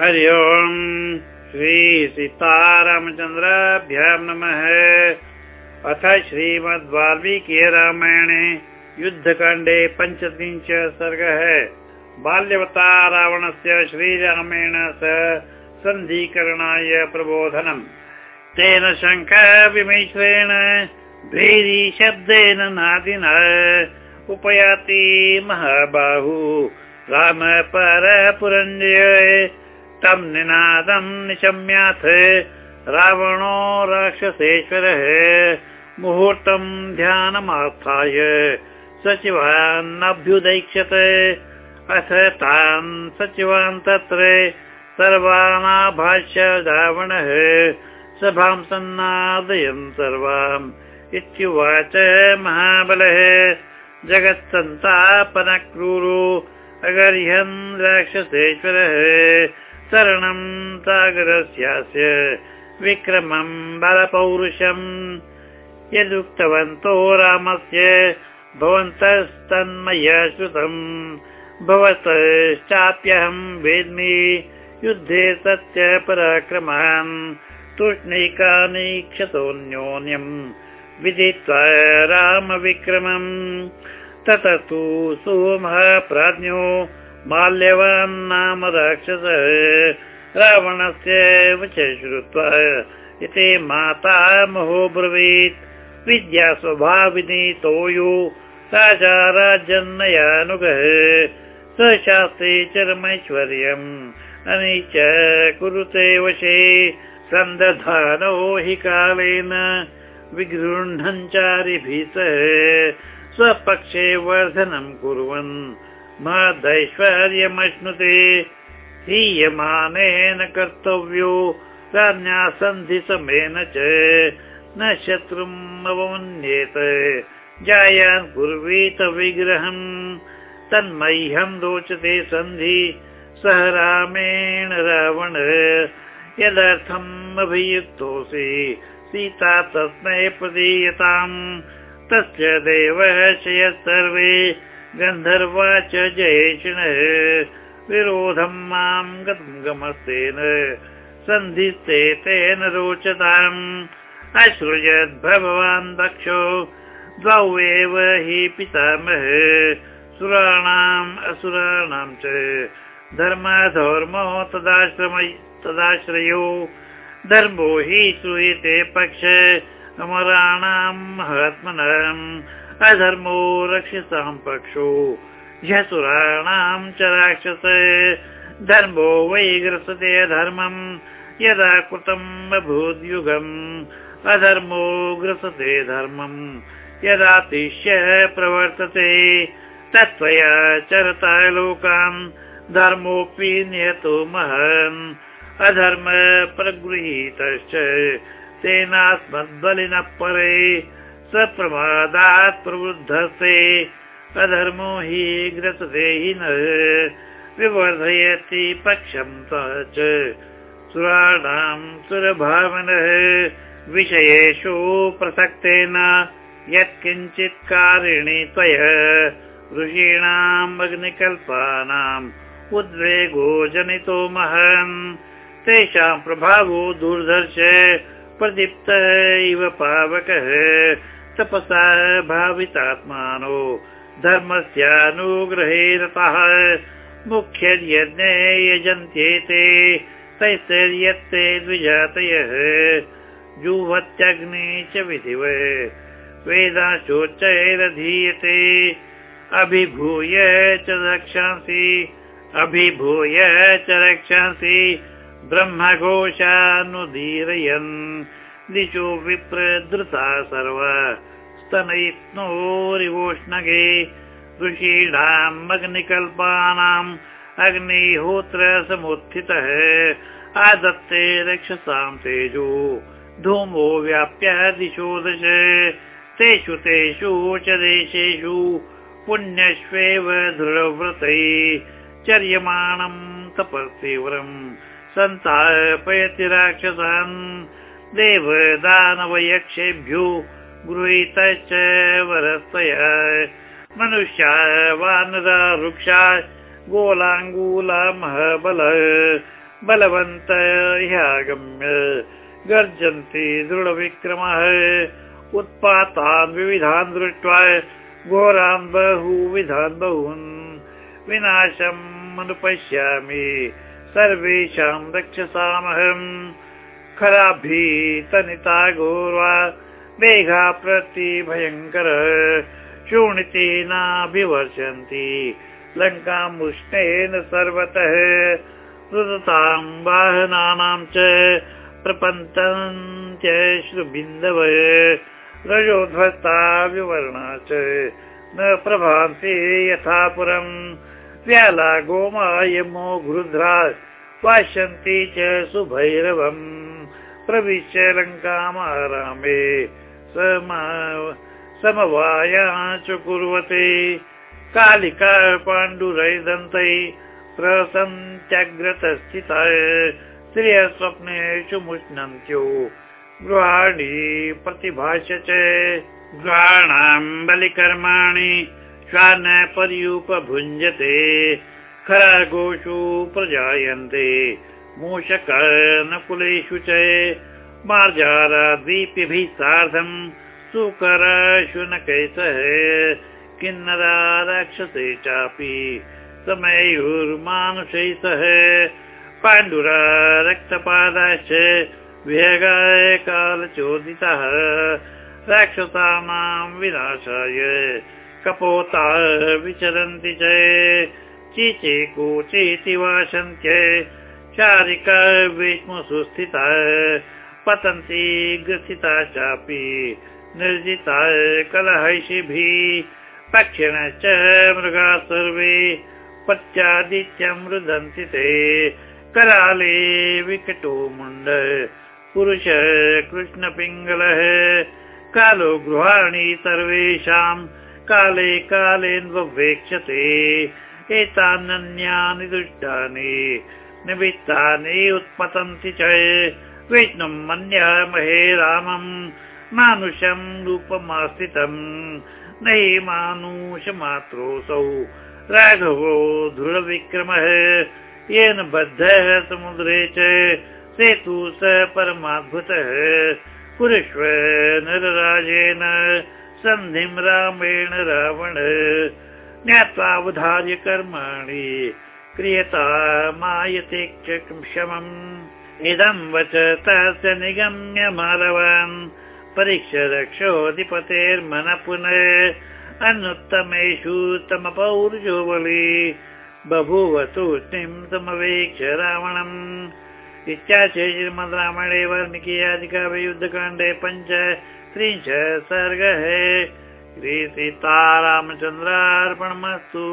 हरि ओम्। श्री सीतारामचन्द्राभ्यां नमः। अथ श्रीमद् वाल्मीकि रामायणे युद्धकाण्डे पञ्चत्रिंश सर्गः। बाल्यवता रावणस्य श्रीरामेण सह सन्धिकरणाय प्रबोधनम्। तेन शङ्खविमिश्रेण भैरी शब्देन नादिन उपयाति महाबाहु। राम परपुरञ्जय तं निनादं निशम्याथ। रावणो राक्षसेश्वरः मुहूर्तं ध्यानमास्थाय सचिवान्नभ्युदैक्षत अथ तान् सचिवान् तत्र। सर्वानाभाष्य रावणः सभां सन्नादयन् सर्वाम्। इत्युवाच महाबलः जगत्सन्तापनक्रूरो अगर्ह्यन् राक्षसेश्वरः शरणं सागरस्यास्य विक्रमम् बलपौरुषम्। यदुक्तवन्तो रामस्य भवन्तस्तन्मया श्रुतम् भवतश्चाप्यहं वेद्मि युद्धे सत्य पराक्रमान् तूष्णीकानि क्षतोऽन्योन्यम् विदित्वा रामविक्रमम्। ततः तु सुमहाप्राज्ञो माल्यवान् नाम राक्षसः रावणस्य वच श्रुत्वा इति माता महो ब्रवीत् विद्या स्वभाविनीतो यो राजा राजन्नयानुगः। स शास्त्रे चरमैश्वर्यम् अनीच कुरुते वशे सन्दधानो हि कालेन विगृह्णञ्चारिभिः सह। स्वपक्षे वर्धनं कुर्वन् महदैश्वर्यमश्नुते हीयमानेन कर्तव्यो राज्ञा सन्धिसमेन च न शत्रुम् अवमन्येत। जायान् कुर्वीत विग्रहम् तन्मह्यं रोचते सन्धि। सह रामेण रावण यदर्थम् अभियुक्तोऽसि। सीता तस्मै प्रदीयताम् तस्य देवः चयत् सर्वे गन्धर्वा च जयेशिणः विरोधम् मां गतं गमस्तेन सन्धिस्ते तेन रोचताम्। अश्रुयद् भगवान् दक्षो द्वौ एव हि पितामह। सुराणाम् असुराणां च धर्मधर्मो तदाश्रम तदाश्रयो। धर्मो हि श्रूयते पक्ष अमराणां महात्मनम् अधर्मो रक्षसां पक्षो। ह्यसुराणां च राक्षस धर्मो वै ग्रसते अधर्मम् यदा कृतम् अभूद्युगम् अधर्मो ग्रसते धर्मम् यदातिश्य प्रवर्तते तत्त्वया चरता लोकान् धर्मोऽपि नियतो महन्। अधर्म प्रगृहीतश्च तेनास्मद्बलिनः परे सप्रमादात् प्रवृद्धस्ते अधर्मो हि ग्रसते हि न विवर्धयति पक्षं च सुराणां सुरभावनः विषयेषु प्रसक्तेन यत्किञ्चित् कारिणि त्वय। ऋषीणाम् अग्निकल्पानाम् उद्वेगो जनितो महन्। तेषां प्रभावो दुर्धर्ष प्रदीप्त इव पावकः तपसा भावितात्मानो धर्मस्यानुग्रहे रतः मुख्यज्ञे यजन्त्येते तैस्तैर्यत्ते द्विजातयः। जुह्वत्यग्नि च विधिव। वेदाशोच्चैरधीयते। अभिभूय च रक्षांसि अभिभूय च रक्षांसि। ब्रह्मघोषानुदीरयन् दिशो विप्रधृता सर्व स्तनयित्नोरिवोष्णगे ऋषीणाम् अग्निकल्पानाम् अग्निहोत्र समुत्थितः आदत्ते रक्षसां तेजो धूमो व्याप्य दिशो दश तेषु तेषु च देशेषु पुण्यश्वेव दृढव्रतै चर्यमाणम् तपतीव्रम् सन्तापयति राक्षसान् देवदानवयक्षेभ्यो गृहीतश्च वरस्तया। मनुष्या वानरा वृक्षा गोलाङ्गूला महबल बलवन्त ह्यागम्य गर्जन्ति दृढविक्रमः। उत्पातान् विविधान् दृष्ट्वा घोरान् बहुविधान् बहून्। विनाशम् अनुपश्यामि। सर्वेषां रक्षसामहम् खराभीतनिता घोरा मेघा प्रति भयङ्कर शोणितेनाभिवर्षन्ति लङ्काम् उष्णेन सर्वतः रुदतां वाहनानां च प्रपन्तन्त्यश्रुबिन्दव रजोध्वस्ता विवर्णा च न प्रभान्ते यथा पुरम् व्याला गोमायमो गृध्रा वाश्यन्ति च सुभैरवम् प्रविश्य लङ्कामारामे समवाया च कुर्वते कालिका पाण्डुरैदन्तै प्रसन्त्यग्रतस्थिता स्त्रियस्वप्नेषु मुष्णन्त्यो गृहाणि प्रतिभाष्य च गृहाणाम् बलिकर्माणि श्वान पर्युपभुञ्जते खरगोषु प्रजायन्ते मूषक नकुलेषु च मार्जाराद्वीपिभिः सार्धम् सुकर शुनकै सह किन्नरा राक्षसे चापि समयुर्मानुषै सह पाण्डुरा रक्तपादाश्च विहगाय कालचोदितः राक्षसानां विनाशाय कपोता विचरन्ति च चिचे कोचेति वासन्त्य चारिका विष्णुसु स्थिता पतन्ति ग्रथिता चापि निर्जिता कलहैषिभिः पक्षिणश्च मृगा सर्वे पश्चादित्यं रुदन्ति ते। कराले विकटो मुण्ड पुरुष कृष्णपिङ्गलः कालो गृहाणि सर्वेषां काले कालेन्वेक्षते एतान्यानि दुष्टानि निमित्तानि उत्पतन्ति च विष्णुं मन्यामहे रामम् मानुषं रूपमास्थितम् न हि मानुषमात्रोऽसौ राघवो दृढविक्रमः येन बद्धः समुद्रे च सेतु स परमाद्भुतः। कुरुष्व नरराजेन सन्धिं रामेण रावण ज्ञात्वावधार्य कर्माणि क्रियता मायते क्षमम् इदं वच तस्य निगम्य मालवान् परीक्ष्य रक्षोऽधिपतेर्मन पुनः अनुत्तमेषु तमपौर्जो बलि बभूव तूष्णीं समवेक्ष रावणम्। इत्याशे श्रीमद् रामायणे वाल्मीकियादिकाव्ये युद्धकाण्डे पञ्च त्रिंश सर्गः श्रीसीतारामचन्द्रार्पणमस्तु